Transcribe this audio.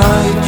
right.